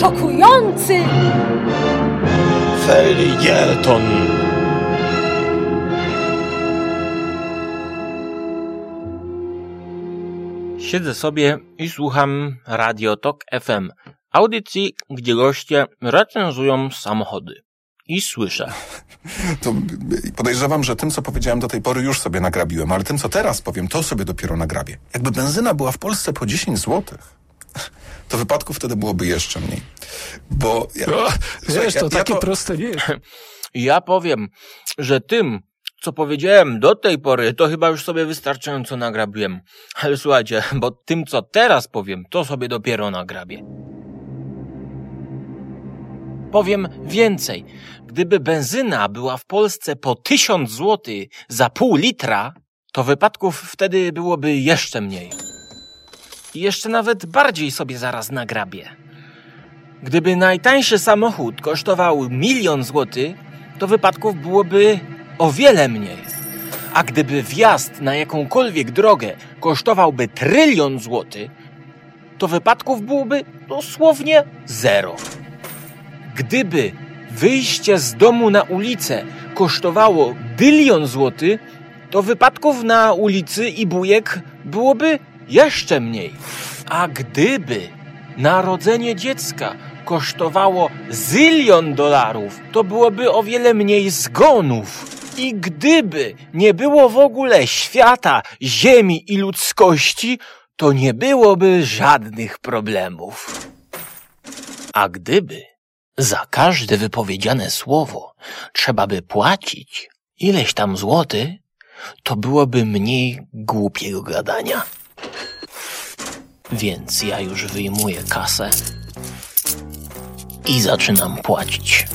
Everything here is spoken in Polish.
szokujący! Felieton! Siedzę sobie i słucham Radio Tok FM, audycji, gdzie goście recenzują samochody. I słyszę. To podejrzewam, że tym, co powiedziałem do tej pory, już sobie nagrabiłem, ale tym, co teraz powiem, to sobie dopiero nagrabię. Jakby benzyna była w Polsce po 10 złotych, to wypadków wtedy byłoby jeszcze mniej. Bo... Ja, O, słuchaj, wiesz, to ja- ja takie to- proste nie jest. Ja powiem, że tym, co powiedziałem do tej pory, to chyba już sobie wystarczająco nagrabiłem. Ale słuchajcie, bo tym, co teraz powiem, to sobie dopiero nagrabię. Powiem więcej. Gdyby benzyna była w Polsce po 1000 zł za pół litra, to wypadków wtedy byłoby jeszcze mniej. I jeszcze nawet bardziej sobie zaraz nagrabię. Gdyby najtańszy samochód kosztował milion złotych, to wypadków byłoby o wiele mniej. A gdyby wjazd na jakąkolwiek drogę kosztowałby trylion złotych, to wypadków byłoby dosłownie zero. Gdyby wyjście z domu na ulicę kosztowało dylion złotych, to wypadków na ulicy i bujek byłoby jeszcze mniej. A gdyby narodzenie dziecka kosztowało zylion dolarów, to byłoby o wiele mniej zgonów. I gdyby nie było w ogóle świata, ziemi i ludzkości, to nie byłoby żadnych problemów. A gdyby za każde wypowiedziane słowo trzeba by płacić ileś tam złoty, to byłoby mniej głupiego gadania. Więc ja już wyjmuję kasę i zaczynam płacić.